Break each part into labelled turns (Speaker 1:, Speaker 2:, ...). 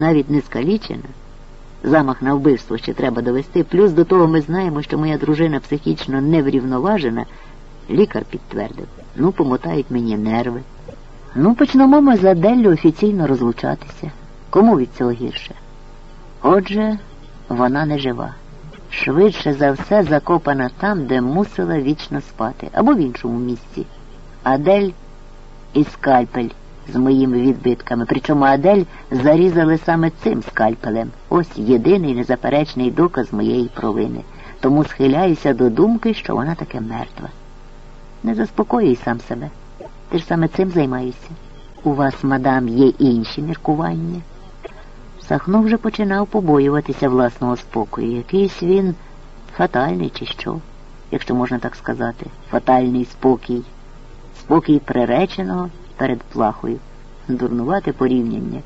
Speaker 1: навіть не скалічена. Замах на вбивство ще треба довести. Плюс до того ми знаємо, що моя дружина психічно неврівноважена. Лікар підтвердив. Ну, помотають мені нерви. Ну, почнемо ми за Деллю офіційно розлучатися. Кому від цього гірше? Отже, вона не жива. Швидше за все закопана там, де мусила вічно спати, або в іншому місці. Адель і скальпель з моїми відбитками. Причому Адель зарізали саме цим скальпелем. Ось єдиний незаперечний доказ моєї провини. Тому схиляюся до думки, що вона таке мертва. Не заспокоюй сам себе. Ти ж саме цим займаєшся. У вас, мадам, є інші міркування. Сахно вже починав побоюватися власного спокою. Якийсь він фатальний чи що, якщо можна так сказати, фатальний спокій, спокій приреченого перед плахою. Дурнувати порівняння.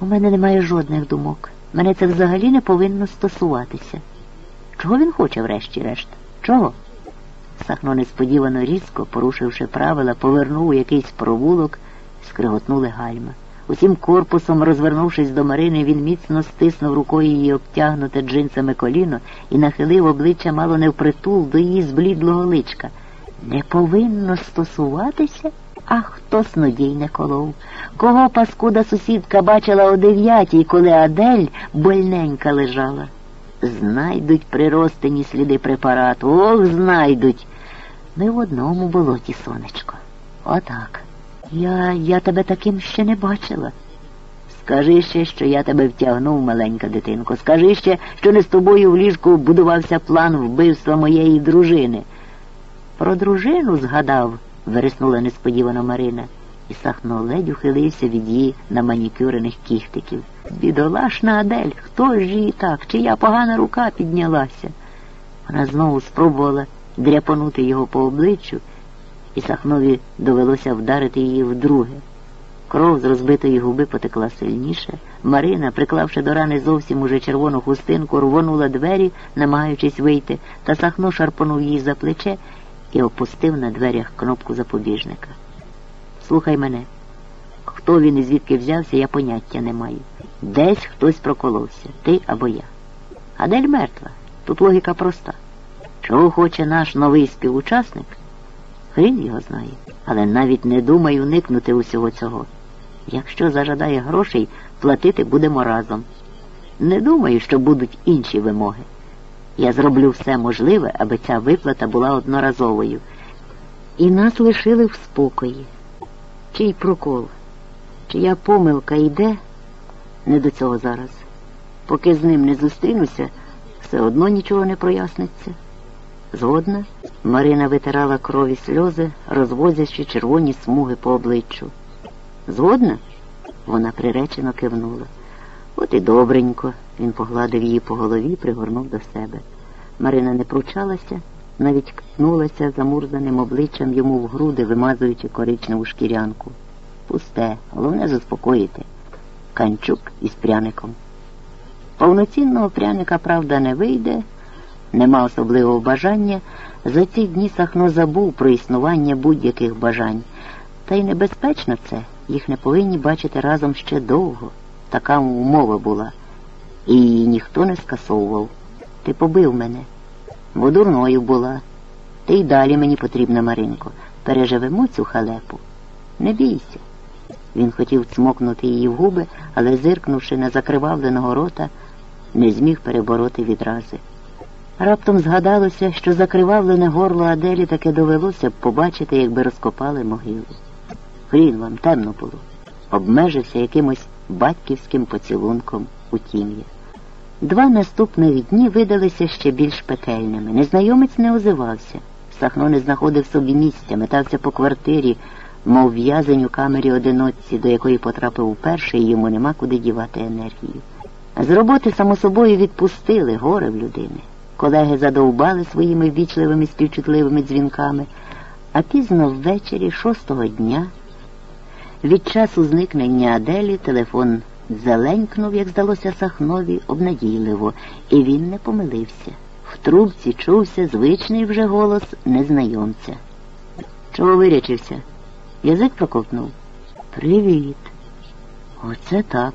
Speaker 1: У мене немає жодних думок. Мене це взагалі не повинно стосуватися. Чого він хоче, врешті-решт? Чого? Сахно несподівано різко, порушивши правила, повернув у якийсь провулок, скриготнули гальма. Усім корпусом, розвернувшись до Марини, він міцно стиснув рукою її обтягнуте джинсами коліно і нахилив обличчя мало не впритул до її зблідлого личка. Не повинно стосуватися? А хто снодій не колов? Кого паскуда сусідка бачила о дев'ятій, коли Адель больненька лежала? Знайдуть приростені сліди препарату, ох, знайдуть. Ми в одному болоті, сонечко. Отак. Я я тебе таким ще не бачила. Скажи ще, що я тебе втягнув, маленька дитинко. Скажи ще, що не з тобою в ліжку будувався план вбивства моєї дружини. Про дружину згадав, вириснула несподівано Марина, і Сахно ледь ухилився від її наманікюрених кіхтиків. Бідолашна Адель, хто ж її так, чия погана рука піднялася? Вона знову спробувала дряпанути його по обличчю і Сахнові довелося вдарити її вдруге. Кров з розбитої губи потекла сильніше. Марина, приклавши до рани зовсім уже червону хустинку, рвонула двері, намагаючись вийти, та Сахно шарпонув її за плече і опустив на дверях кнопку запобіжника. Слухай мене, хто він і звідки взявся, я поняття не маю. Десь хтось проколовся, ти або я. Адель мертва. Тут логіка проста. Чого хоче наш новий співучасник? Хрін його знає, але навіть не думай уникнути усього цього. Якщо зажадає грошей, платити будемо разом. Не думаю, що будуть інші вимоги. Я зроблю все можливе, аби ця виплата була одноразовою. І нас лишили в спокої. Чий прокол, чия помилка йде, не до цього зараз. Поки з ним не зустрінуся, все одно нічого не проясниться. Згодна, Марина витирала крові сльози, розвозячи червоні смуги по обличчю. Згодна? Вона приречено кивнула. От і добренько. Він погладив її по голові, пригорнув до себе. Марина не пручалася, навіть кнулася замурзаним обличчям йому в груди, вимазуючи коричневу шкірянку. Пусте, головне заспокоїти. Канчук із пряником. Повноцінного пряника, правда, не вийде нема особливого бажання, за ці дні Сахно забув про існування будь-яких бажань. Та й небезпечно це, їх не повинні бачити разом ще довго. Така умова була. І її ніхто не скасовував. Ти побив мене, бо дурною була. Ти й далі мені потрібна, Маринко. Переживемо цю халепу. Не бійся. Він хотів цмокнути її в губи, але, зиркнувши на закривавленого рота, не зміг перебороти відрази. Раптом згадалося, що закривавлене горло Аделі таке довелося б побачити, якби розкопали могилу. Хрін вам темно було, обмежився якимось батьківським поцілунком у тім'я. Два наступних дні видалися ще більш пекельними. Незнайомець не озивався. Сахно не знаходив собі місця, метався по квартирі, мов в'язень у камері одиночці, до якої потрапив уперше, і йому нема куди дівати енергію. З роботи, само собою, відпустили горе в людини. Колеги задовбали своїми ввічливими співчутливими дзвінками, а пізно ввечері шостого дня від часу зникнення Аделі телефон зеленькнув, як здалося Сахнові, обнадійливо, і він не помилився. В трубці чувся звичний вже голос незнайомця. Чого вирячився? Язик проковтнув. Привіт. Оце так.